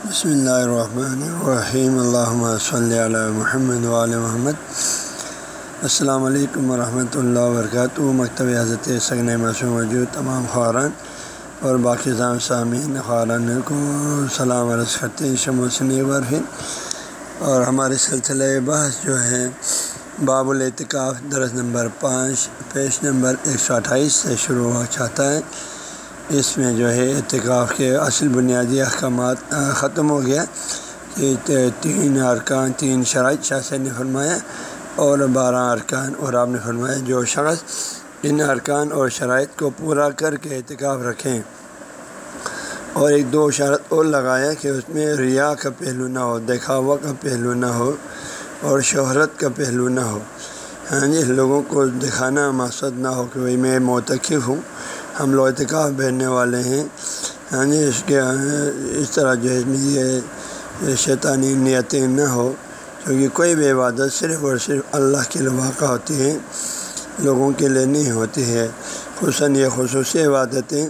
بسم اللہ الرحمن الرحیم اللہ صلی علی محمد علیہ محمد السلام علیکم ورحمۃ اللہ وبرکاتہ مکتب حضرت سگن مسو موجود تمام خوران اور باقی ضام سامعین خوران کو سلام عرض کرتے ہیں شموسنی برفن اور ہمارے سلسلہ بحث جو ہے باب الاعتکاف درس نمبر پانچ پیش نمبر ایک سو اٹھائیس سے شروع ہوا چاہتا ہے اس میں جو ہے اعتکاف کے اصل بنیادی احکامات ختم ہو گیا کہ تین ارکان، تین شرائط شاہ سے نے فرمایا اور بارہ ارکان اور آپ نے فرمایا جو شخص ان ارکان اور شرائط کو پورا کر کے اعتکاف رکھیں۔ اور ایک دو شرط اور لگایا کہ اس میں ریا کا پہلو نہ ہو، دکھاوا کا پہلو نہ ہو اور شہرت کا پہلو نہ ہو۔ ہاں جی لوگوں کو دکھانا مقصد نہ ہو کہ بھائی میں موتقف ہوں۔ ہم لوگ اعتکاف بھیجنے والے ہیں۔ ہاں جی اس کے اس طرح جو ہے، یہ شیطانی نیتیں نہ ہو، کیونکہ کوئی بھی عبادت صرف اور صرف اللہ کے لیے واقع ہوتی ہے لوگوں کے لیے نہیں ہوتی ہے۔ خصاً یہ خصوصی عبادتیں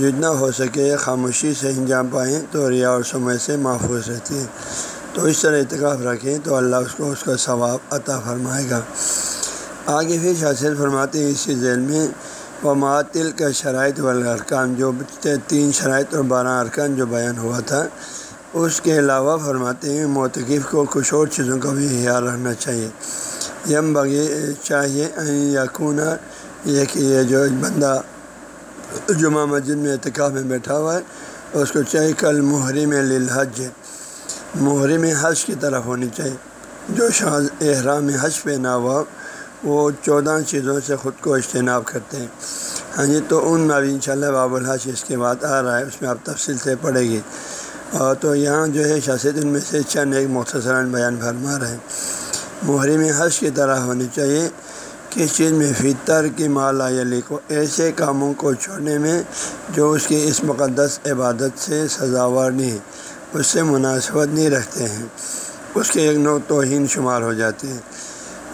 جتنا ہو سکے، خاموشی سے انجام پائیں، تو ریا اور سمے سے محفوظ رہتی ہے تو اس طرح اعتکاف رکھیں تو اللہ اس کو، اس کا ثواب عطا فرمائے گا۔ آگے پھر شاثر فرماتے ہیں، اسی ذیل میں و معطل کا شرائط والارکان، جو تین شرائط اور بارہ ارکان جو بیان ہوا تھا، اس کے علاوہ فرماتے ہیں موتقف کو کچھ اور چیزوں کا بھی خیال رکھنا چاہیے۔ یم بغی چاہیے یا کونا یہ کہ یہ جو بندہ جمعہ مسجد میں اعتکاف میں بیٹھا ہوا ہے، اس کو چاہیے کل محرم للحج، محرم حج کی طرف ہونی چاہیے۔ جو شاذ احرام حج پہ نہ ہوا وہ چودہ چیزوں سے خود کو اجتناب کرتے ہیں۔ ہاں جی تو ان میں ابھی ان شاء اللہ باب الحج اس کے بعد آ رہا ہے، اس میں آپ تفصیل سے پڑھے گی اور تو یہاں جو ہے شاست ان میں سے چند ایک مختصراً بیان فرما رہے ہیں۔ محرم حج کی طرح ہونی چاہیے کس چیز میں فطر کی مالا علی کو، ایسے کاموں کو چھوڑنے میں جو اس کی اس مقدس عبادت سے سزاوار نہیں اس سے مناسبت نہیں رکھتے ہیں۔ اس کے ایک نو توہین شمار ہو جاتے ہیں۔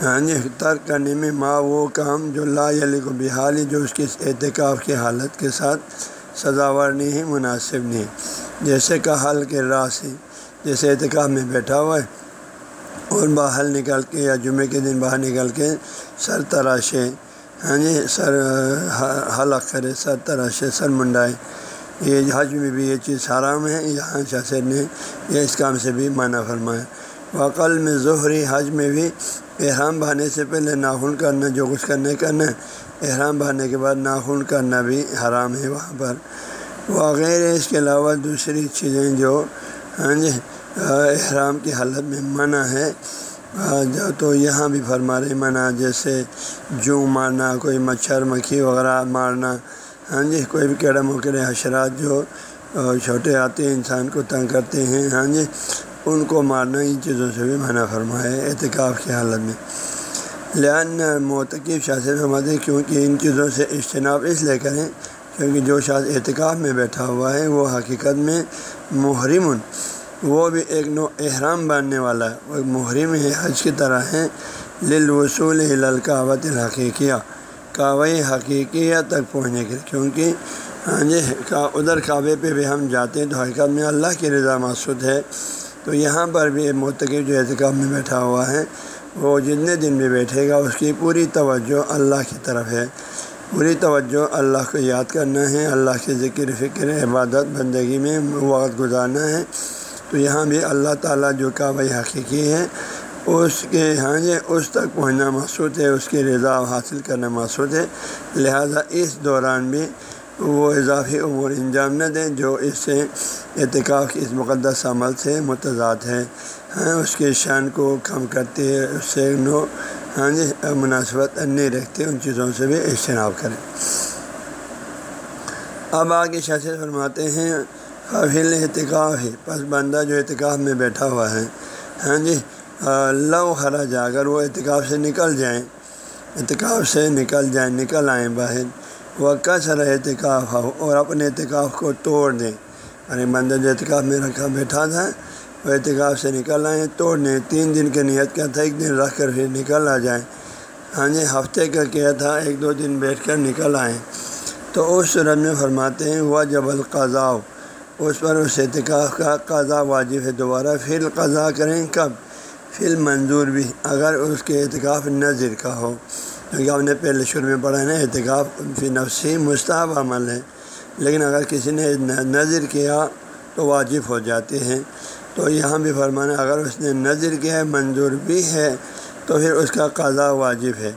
ہاں جی ترک کرنے میں ماں وہ کام جو لا علی کو بحالی جو اس کی اعتکاف کی حالت کے ساتھ سزاوار نہیں ہے، مناسب نہیں جیسے کہ حل کے راہ سے جیسے اعتکاف میں بیٹھا ہوا ہے اور باہر نکل کے یا جمعے کے دن باہر نکل کے سر تراشے ہاں جی سر حلق کرے سر تراشے، سر منڈائے۔ یہ حج میں بھی یہ چیز حرام ہے، یہاں شاثر نے یہ اس کام سے بھی منع فرمایا۔ وقل میں ظہری حج میں بھی احرام بہانے سے پہلے ناخن کرنا، جو کچھ کرنے کرنا احرام بہانے کے بعد ناخن کرنا بھی حرام ہے وہاں پر۔ وغیرہ اس کے علاوہ دوسری چیزیں جو ہاں جی احرام کی حالت میں منع ہے تو یہاں بھی فرما رہے منع جیسے جو مارنا، کوئی مچھر، مکھی وغیرہ مارنا ہاں جی کوئی بھی کیڑا مکڑے حشرات جو چھوٹے آتے ہیں، انسان کو تنگ کرتے ہیں ہاں جی ان کو مارنا، ان چیزوں سے بھی منع فرمایا ہے اعتکاف کی حالت میں۔ لہن موتقف شاثر فرماتے کیونکہ ان چیزوں سے اجتناب اس لیے کریں کیونکہ جو شاذ اعتکاف میں بیٹھا ہوا ہے، وہ حقیقت میں محرم وہ بھی ایک نو احرام باندھنے والا ہے۔ وہ محرم ہے، حج کی طرح ہے۔ للوصول للکاوت الحقیقیہ کعوی حقیقیہ تک پہنچنے کے کیونکہ ہاں جی ادھر کعبے پہ بھی ہم جاتے ہیں تو حقیقت میں اللہ کی رضا مقصود ہے۔ تو یہاں پر بھی متقب جو اعتکاب میں بیٹھا ہوا ہے، وہ جتنے دن بھی بیٹھے گا، اس کی پوری توجہ اللہ کی طرف ہے۔ پوری توجہ اللہ کو یاد کرنا ہے، اللہ کے ذکر، فکر، عبادت، بندگی میں وقت گزارنا ہے۔ تو یہاں بھی اللہ تعالیٰ جو کعبہ حقیقی ہے، اس کے ہاں جی اس تک پہنچنا مقصود ہے، اس کی رضا حاصل کرنا مقصود ہے۔ لہذا اس دوران بھی وہ اضافی امور انجام نہ دیں جو اس سے اعتکاف اس مقدس عمل سے متضاد ہے ہاں اس کے شان کو کم کرتے ہیں اس سے نو ہاں جی مناسبت نہیں رکھتے، ان چیزوں سے بھی اجتناب کریں۔ اب آگے شاثر فرماتے ہیں قابل اعتکاف ہے پس بندہ جو اعتکاف میں بیٹھا ہوا ہے ہاں جی لو خراج اگر وہ اعتکاف سے نکل جائیں، اعتکاف سے نکل جائیں، نکل آئیں باہر۔ وہ کثر اعتکاف ہو اور اپنے اعتکاف کو توڑ دیں؟ یعنی بندہ جو اعتکاف میں رکھا بیٹھا تھا، وہ اعتکاف سے نکل آئیں توڑ دیں۔ تین دن کی نیت کیا تھا؟ ایک دن رکھ کر پھر نکل آ جائیں۔ ہاں جی ہفتے کا کیا تھا؟ ایک دو دن بیٹھ کر نکل آئیں۔ تو اس صورت میں فرماتے ہیں وہ جب القضاء۔ اس پر اس اعتکاف کا قضا واجب ہے۔ دوبارہ پھر قضا کریں۔ کب؟ پھر منظور بھی، اگر اس کے اعتکاف نظر کا ہو۔ کیونکہ ہم نے پہلے شروع میں پڑھا ہے نا، اعتکاف فی نفسی مستحب عمل ہے۔ لیکن اگر کسی نے نظر کیا تو واجب ہو جاتے ہیں۔ تو یہاں بھی فرمانا، اگر اس نے نظر کیا ہے، منظور بھی ہے، تو پھر اس کا قضا واجب ہے۔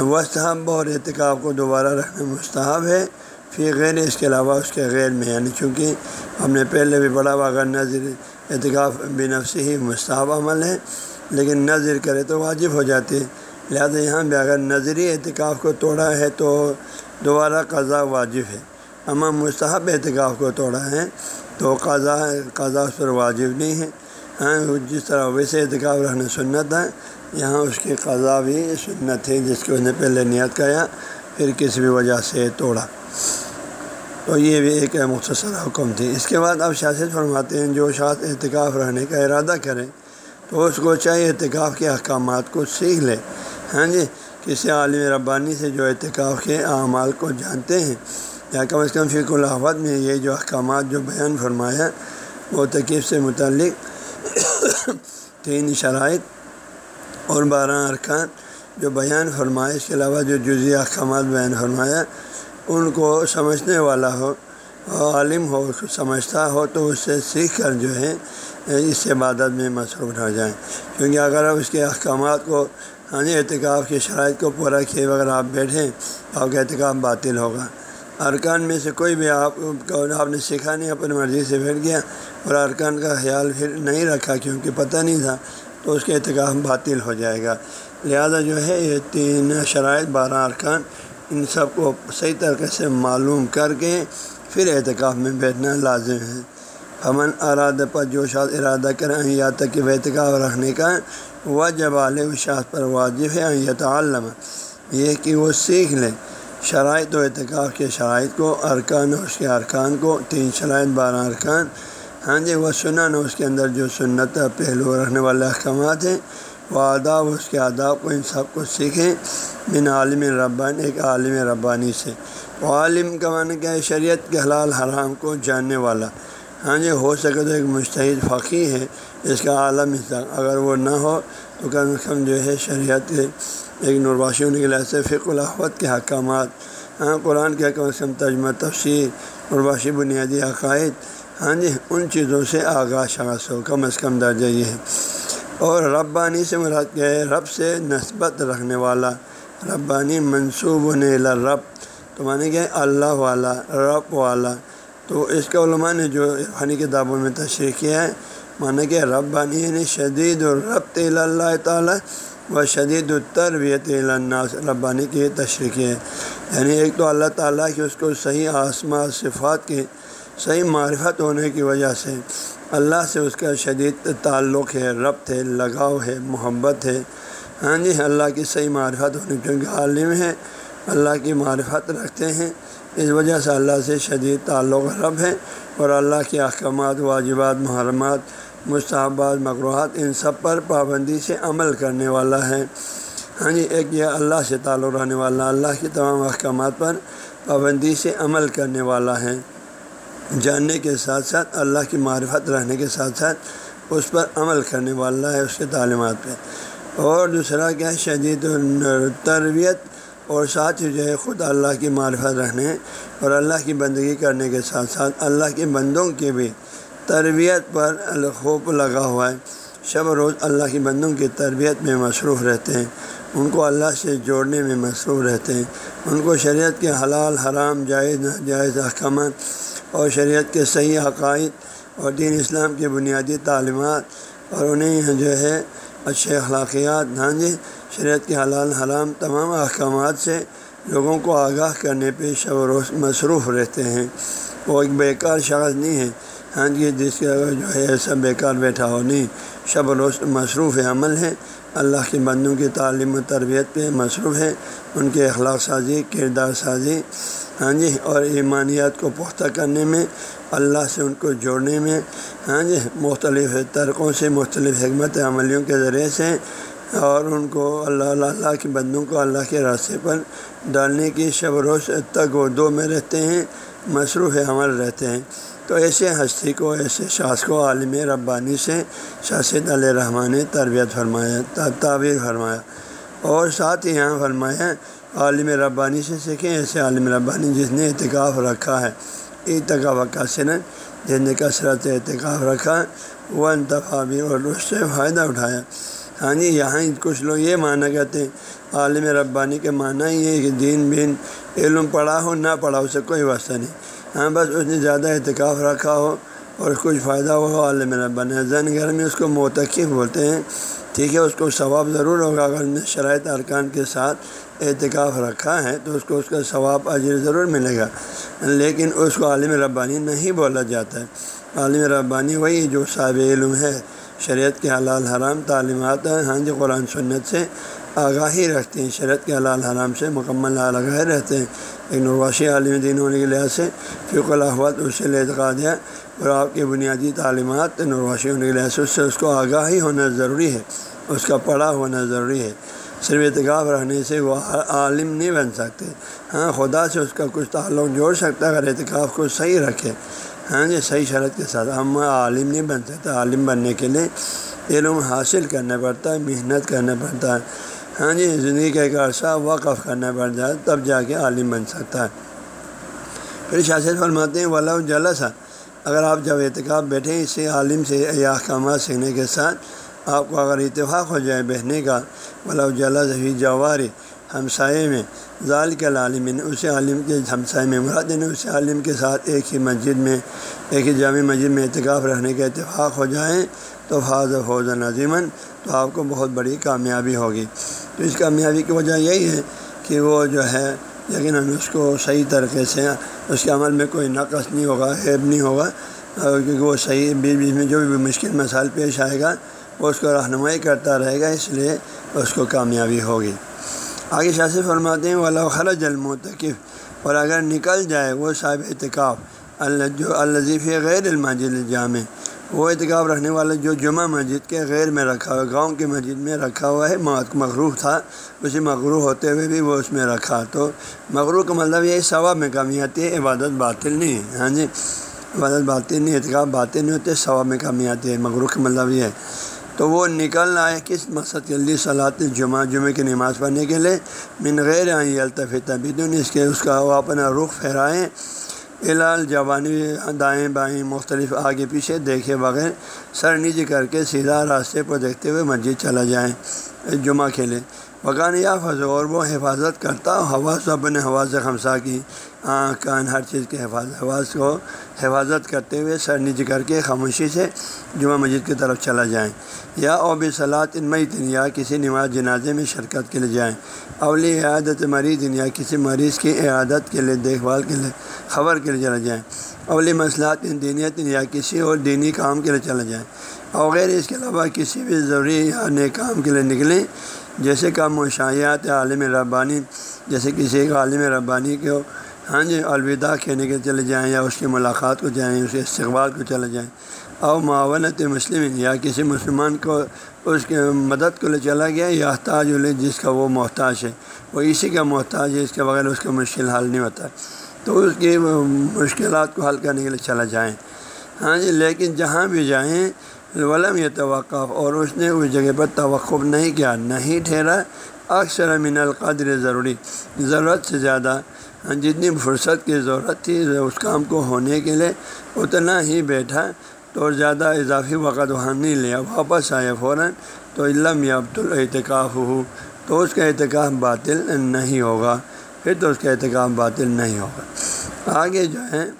وصحب اور اعتکاف کو دوبارہ رکھنا مستحب ہے۔ پھر غیر، اس کے علاوہ اس کے غیر میں یعنی چونکہ ہم نے پہلے بھی پڑھا ہوا، اگر نظر اعتکاف بنفسی ہی مستحب عمل ہے، لیکن نظر کرے تو واجب ہو جاتی ہے لہٰذا یہاں بھی اگر نظری اعتکاف کو توڑا ہے تو دوبارہ قضا واجب ہے۔ اما مستحب اعتکاف کو توڑا ہے تو قضا قضا اس پر واجب نہیں ہے۔ ہاں جس طرح ویسے اعتکاف رہنا سنت ہے، یہاں اس کی قضا بھی سنت ہے، جس کو اس نے پہلے نیت کیا، پھر کسی بھی وجہ سے توڑا۔ تو یہ بھی ایک مختصر حکم تھی۔ اس کے بعد اب شاست فرماتے ہیں، جو شاخ اعتکاف رہنے کا ارادہ کرے، تو اس کو چاہے اعتکاف کے احکامات کو سیکھ لے۔ ہاں جی کسی عالم ربانی سے جو اعتکاف کے اعمال کو جانتے ہیں، یا کم از کم فکر الحمد میں یہ جو احکامات جو بیان فرمایا، وہ تقیب سے متعلق تین شرائط اور بارہ ارکان جو بیان فرمایا اس کے علاوہ جو جزی احکامات بیان فرمایا، ان کو سمجھنے والا ہو، عالم ہو، سمجھتا ہو، تو اس سے سیکھ کر جو ہے، اس عبادت میں مصروف ہو جائیں۔ کیونکہ اگر اس کے احکامات کو ہاں جی اعتکاف کی شرائط کو پورا کیے بغیر آپ بیٹھیں تو آپ کا اعتکاف باطل ہوگا۔ ارکان میں سے کوئی بھی آپ کو آپ نے سیکھا نہیں، اپنی مرضی سے بیٹھ گیا اور ارکان کا خیال پھر نہیں رکھا کیونکہ پتہ نہیں تھا تو اس کے اعتکاف باطل ہو جائے گا۔ لہذا جو ہے، یہ تین شرائط، بارہ ارکان، ان سب کو صحیح طریقے سے معلوم کر کے پھر اعتکاف میں بیٹھنا لازم ہے۔ امن ارادہ پر جو ارادہ کریں یا تک کہ وہ اعتکاف رکھنے کا وہ جب عالم شاخ پر واجب ہے یہ یہ کہ وہ سیکھ لیں۔ شرائط و اعتکاف کے شرائط کو، ارکان اس کے ارکان کو۔ تین شرائط، بارہ ارکان۔ ہاں جی وہ سنا اس کے اندر جو سنت پہلو رکھنے والے احکامات ہیں، وہ آداب اس کے آداب کو ان سب کو سیکھیں۔ بن عالم ربانی ایک عالم ربانی سے۔ وہ عالم کا معنی کیا ہے؟ شریعت کے حلال حرام کو جاننے والا۔ ہاں جی ہو سکے تو ایک مشتحد فقی ہے۔ اس کا عالم حصہ اگر وہ نہ ہو تو کم از کم جو ہے شریعت کے ایک نرواشی ہونے کے لحاظ سے فق الحوت کے حکامات ہاں قرآن کے کم از کم ترجمہ تفصیل نرواشی بنیادی عقائد ہاں جی ان چیزوں سے آغاز شاخ ہو، کم از کم درجہ یہ ہے۔ اور ربانی سے مراد کیا ہے؟ رب سے نسبت رکھنے والا، ربانی منصوب رب۔ تو مانے کہ اللہ والا، رب والا۔ تو اس کے علماء نے جو فنی کتابوں میں تشریح کیا ہے مانا کہ ربانی یعنی شدید الرب اللہ تعالیٰ و شدید التربیت الناس ربانی کی یہ تشریح ہے۔ یعنی ایک تو اللہ تعالیٰ کی اس کو صحیح آسما صفات کی صحیح معرفت ہونے کی وجہ سے اللہ سے اس کا شدید تعلق ہے، ربط ہے، لگاؤ ہے، محبت ہے۔ ہاں جی اللہ کی صحیح معرفت ہونے، کیونکہ عالم ہے، اللہ کی معرفت رکھتے ہیں۔ اس وجہ سے اللہ سے شدید تعلق رب ہے اور اللہ کے احکامات، واجبات، محرمات مستحبات مقروحات ان سب پر پابندی سے عمل کرنے والا ہے۔ ہاں جی ایک یہ اللہ سے تعلق رہنے والا، اللہ کے تمام احکامات پر پابندی سے عمل کرنے والا ہے۔ جاننے کے ساتھ ساتھ، اللہ کی معرفت رہنے کے ساتھ ساتھ اس پر عمل کرنے والا ہے، اس کے تعلیمات پہ اور دوسرا کیا ہے شدید تربیت اور ساتھ ہی جو ہے، خود اللہ کی معرفت رہنے اور اللہ کی بندگی کرنے کے ساتھ ساتھ، اللہ کے بندوں کی بھی تربیت پر خوب لگا ہوا ہے۔ شب روز اللہ کی بندوں کی تربیت میں مصروف رہتے ہیں۔ ان کو اللہ سے جوڑنے میں مصروف رہتے ہیں۔ ان کو شریعت کے حلال، حرام، جائز، ناجائز احکامات اور شریعت کے صحیح عقائد اور دین اسلام کی بنیادی تعلیمات اور انہیں جو ہے اچھے اخلاقیات ہاں جی شریعت کے حلال، حرام تمام احکامات سے لوگوں کو آگاہ کرنے پہ شب و روز مصروف رہتے ہیں۔ وہ ایک بیکار شخص نہیں ہے ہاں جی جس کا جو ہے ایسا بیکار بیٹھا ہو نہیں۔ شب روز مصروف عمل ہے۔ اللہ کے بندوں کی تعلیم و تربیت پہ مصروف ہے۔ ان کے اخلاق سازی، کردار سازی ہاں جی اور ایمانیات کو پختہ کرنے میں، اللہ سے ان کو جوڑنے میں ہاں جی مختلف طرقوں سے مختلف حکمت عملیوں کے ذریعے سے اور ان کو اللہ اللہ اللہ کے بندوں کو اللہ کے راستے پر ڈالنے کی شب روز تک وہ دو میں رہتے ہیں، مصروف عمل رہتے ہیں۔ تو ایسے ہستی کو، ایسے شاخ کو عالم ربانی سے شاشد علیہ رحمٰن نے تربیت فرمایا تعبیر فرمایا اور ساتھ ہی یہاں فرمایا، عالم ربانی سے سیکھیں، ایسے عالم ربانی جس نے اعتکاف رکھا ہے۔ اتکاف کا سن جس نے کثرت اعتکاف رکھا، وہ انتخابی اور اس سے فائدہ اٹھایا۔ ہاں جی یہاں کچھ لوگ یہ مانا کرتے ہیں، عالم ربانی کے معنی یہ ہے کہ دین بین، علم پڑھا ہو، نہ پڑھا اسے کوئی واسطہ نہیں۔ ہاں بس اس نے زیادہ اعتکاف رکھا ہو اور کچھ فائدہ ہو عالم ربانی زن گھر میں اس کو موتقف بولتے ہیں۔ ٹھیک ہے، اس کو ثواب ضرور ہوگا۔ اگر نے شرائط ارکان کے ساتھ اعتکاف رکھا ہے تو اس کو اس کا ثواب اجر ضرور ملے گا۔ لیکن اس کو عالم ربانی نہیں بولا جاتا ہے۔ عالم ربانی وہی جو صاحب علم ہے۔ شریعت کے حلال حرام تعلیمات ہاں جی قرآن سنت سے آگاہی رکھتے ہیں۔ شریعت کے حلال حرام سے مکمل آگاہی رہتے ہیں۔ ایک نرواشی عالم دین ہونے کے لحاظ سے فیق الحوت اس سے اعتقاد ہے اور آپ کی بنیادی تعلیمات نرواشی ہونے کے لحاظ سے اس سے اس کو آگاہی ہونا ضروری ہے، اس کا پڑھا ہونا ضروری ہے۔ صرف اعتکاف رہنے سے وہ عالم نہیں بن سکتے۔ ہاں خدا سے اس کا کچھ تعلق جوڑ سکتا ہے، اگر اعتکاف کو صحیح رکھے۔ ہاں جی صحیح شرط کے ساتھ۔ ہم عالم نہیں بن سکتے، عالم بننے کے لیے علم حاصل کرنا پڑتا ہے، محنت کرنا پڑتا ہے۔ ہاں جی زندگی کا ایک عرصہ وقف کرنا پڑتا ہے تب جا کے عالم بن سکتا ہے۔ پھر شاست فرماتے ہیں ولا جلس اگر آپ جب اعتکاب بیٹھیں اسے عالم سے یا احکامات سیکھنے کے ساتھ آپ کو اگر اتفاق ہو جائے بہنے کا ولا جلس ہی جواری ہمسائے میں ظال کے عالم اسے عالم کے ہمسائے میں مراد نے اسے عالم کے ساتھ ایک ہی مسجد میں، ایک ہی جامع مسجد میں اعتکاف رہنے کا اتفاق ہو جائیں تو فاض فوز نظیمن تو آپ کو بہت بڑی کامیابی ہوگی۔ تو اس کامیابی کی وجہ یہی ہے کہ وہ جو ہے یقیناً اس کو صحیح طریقے سے اس کے عمل میں کوئی نقص نہیں ہوگا عیب نہیں ہوگا۔ کیونکہ وہ صحیح بیچ بیچ میں جو بھی مشکل مسائل پیش آئے گا، وہ اس کو رہنمائی کرتا رہے گا، اس لیے اس کو کامیابی ہوگی۔ آگے شاست فرماتے ہیں والا خرج المتقف اور اگر نکل جائے وہ صاحب اعتکاف اللہ جو الظیف غیر الماجد جامع وہ اعتکاف رکھنے والا جو جمعہ مسجد کے غیر میں رکھا ہوا گاؤں کی مسجد میں رکھا ہوا ہے مغروح تھا۔ اسی مغروح ہوتے ہوئے بھی وہ اس میں رکھا۔ تو مغروح کا مطلب یہ ثواب میں کمی آتی ہے عبادت باطل نہیں ہے۔ ہاں جی عبادت باطل نہیں، اعتکاف باطل نہیں ہوتے، ثواب میں کمی آتی ہے۔ مغروح کا مطلب یہ ہے۔ تو وہ نکل آئے کس مقصد کے لیے؟ صلاحت جمعہ جمعہ کی نماز پڑھنے کے لیے۔ من غیر آئیں الطف بدن اس کے اس کا وہ اپنا رخ پھیرائیں۔ الال جوانی دائیں بائیں مختلف آگے پیچھے دیکھے بغیر سر نیچے کر کے سیدھا راستے پر دیکھتے ہوئے مسجد چلا جائیں، جمعہ کھیلیں۔ وقان یا فض اور وہ حفاظت کرتا حواس اپنے حواس خمسا کی۔ آنکھ، کان، ہر چیز کے حفاظت حواس کو حفاظت کرتے ہوئے سر نیچے کر کے خاموشی سے جمعہ مسجد کی طرف چلا جائیں۔ یا او صلاحت ان یا کسی نماز جنازے میں شرکت کے لیے جائیں۔ اولی عیادت مریض، یا کسی مریض کی عیادت کے لیے، دیکھ بھال کے لیے، خبر کے لیے چلا جائیں۔ اولی مسئلات دینیت، یا کسی اور دینی کام کے لیے چلا جائیں۔ اور غیر اس کے علاوہ کسی بھی ضروری یا نئے کام کے لیے نکلیں۔ جیسے کا مشاہیات عالم ربانی، جیسے کسی ایک عالم ربانی کو ہاں جی الوداع کہنے کے چلے جائیں یا اس کی ملاقات کو جائیں، اس کے استقبال کو چلے جائیں۔ اور معاونت مسلم، یا کسی مسلمان کو اس کے مدد کو لے چلا گیا یا تاج الے جس کا وہ محتاج ہے۔ وہ اسی کا محتاج ہے، اس کے بغیر اس کا مشکل حل نہیں ہوتا۔ تو اس کی مشکلات کو حل کرنے کے لیے چلا جائیں۔ ہاں جی لیکن جہاں بھی جائیں ولم یہ توقع اور اس نے اس جگہ پر توقف نہیں کیا، نہیں ٹھہرا، اکثر من القدر ضروری، ضرورت سے زیادہ۔ جتنی فرصت کی ضرورت تھی، اس کام کو ہونے کے لیے اتنا ہی بیٹھا۔ تو زیادہ اضافی وقت وہاں نہیں لیا، واپس آیا فوراً۔ تو علم یا عبد الاعتکاف ہو تو اس کا اعتکاف باطل نہیں ہوگا۔ پھر تو اس کا اعتکاف باطل نہیں ہوگا۔ آگے جو ہے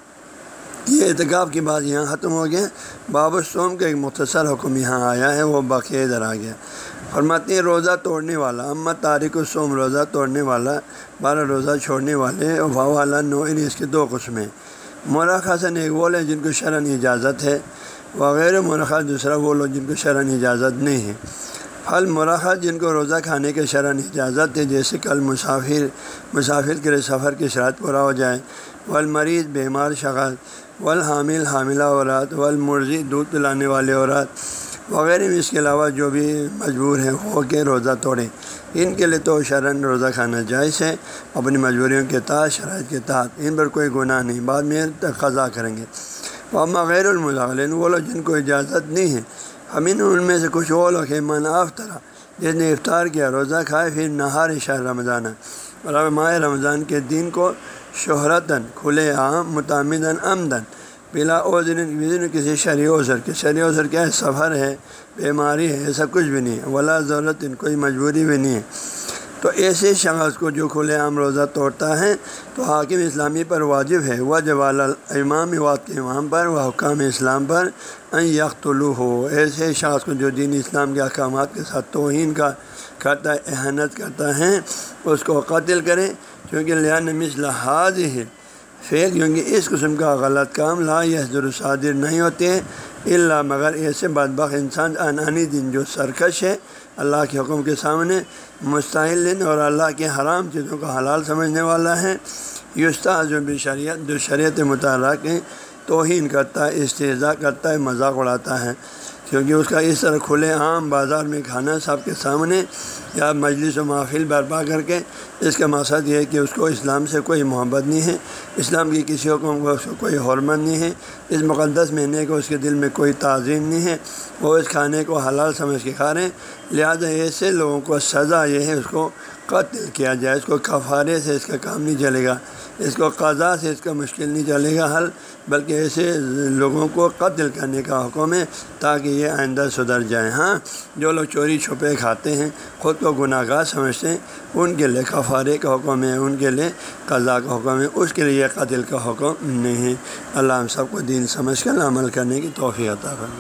یہ اعتکاف کی بات یہاں ختم ہو گیا باب سوم کا ایک مختصر حکم یہاں آیا ہے، وہ باقی ادھر آ گیا۔ فرماتی ہیں، روزہ توڑنے والا امت تاریخ و سوم روزہ توڑنے والا، بارہ روزہ چھوڑنے والے واہ والا نو اس کے دو قسمیں مورا خاصن ایک وہ لیں جن کو شرن اجازت ہے وغیرہ مرخہ دوسرا وہ لوگ جن کو شرن اجازت نہیں ہے۔ پھل مرخہ جن کو روزہ کھانے کے شرن اجازت ہے، جیسے کل مسافر مسافر کے سفر کی شرط پورا ہو جائے، والمریض، بیمار شخص والحامل، حاملہ عورت والمرضی، دودھ پلانے والے عورت وغیرہ میں اس کے علاوہ جو بھی مجبور ہیں ہو کے روزہ توڑیں۔ ان کے لیے تو شرن روزہ کھانا جائز ہے، اپنی مجبوریوں کے تحت، شرائط کے تحت، ان پر کوئی گناہ نہیں، بعد میں قضا کریں گے۔ وہ غیر الملاغلین وہ لوگ جن کو اجازت نہیں ہے ہم ان میں سے کچھ وہ لوگ ہیں مناف طرح جس نے افطار کیا، روزہ کھائے، پھر نہار شہر رمضان اور ماہ رمضان کے دن کو شہرتاً کھلے عام متعمدن آمدن بلا اوزن کسی شرعی اوزر کے۔ شرعی اوزر کیا ہے؟ سفر ہے، بیماری ہے ایسا کچھ بھی نہیں ہے۔ ولا ضرورت ان کوئی مجبوری بھی نہیں ہے۔ تو ایسے شخص کو جو کھلے عام روزہ توڑتا ہے، تو حاکم اسلامی پر واجب ہے۔ وہ جوال امام واد کے امام پر وہ حکام اسلام پر یکلو ہو ایسے شخص کو جو دین اسلام کے احکامات کے ساتھ توہین کا کرتا ہے، احنت کرتا ہے، اس کو قتل کرے۔ کیونکہ لہٰذا مثل حاض ہے پھر کیونکہ اس قسم کا غلط کام لا یہ صادر نہیں ہوتے اللہ مگر ایسے بدبخ انسان انانی دن جو سرکش ہے، اللہ کے حکم کے سامنے مستحل دن اور اللہ کے حرام چیزوں کا حلال سمجھنے والا ہے۔ یوستا جو بھی شریعت جو شریعت مطالعہ کے توہین کرتا ہے استضاء کرتا ہے، مذاق اڑاتا ہے۔ کیونکہ اس کا اس طرح کھلے عام بازار میں کھانا سب کے سامنے یا مجلس و محفل برپا کر کے اس کا مقصد یہ ہے کہ اس کو اسلام سے کوئی محبت نہیں ہے، اسلام کی کسی حکم کو اس کو کوئی حرمت نہیں ہے، اس مقدس مہینے کو اس کے دل میں کوئی تعظیم نہیں ہے، وہ اس کھانے کو حلال سمجھ کے کھا رہے ہیں۔ لہٰذا ایسے لوگوں کو سزا یہ ہے، اس کو قتل کیا جائے، اس کو کفارے سے اس کا کام نہیں چلے گا۔ اس کو قضا سے اس کا مشکل نہیں چلے گا حل، بلکہ ایسے لوگوں کو قتل کرنے کا حکم ہے تاکہ یہ آئندہ سدھر جائیں۔ ہاں جو لوگ چوری چھپے کھاتے ہیں، خود کو گناہ گار سمجھتے ہیں، ان کے لیے کفارے کا حکم ہے، ان کے لیے قضا کا حکم ہے، اس کے لیے قتل کا حکم نہیں۔ ہے اللہ ہم سب کو دین سمجھ کر عمل کرنے کی توفیع عطا فرمائے۔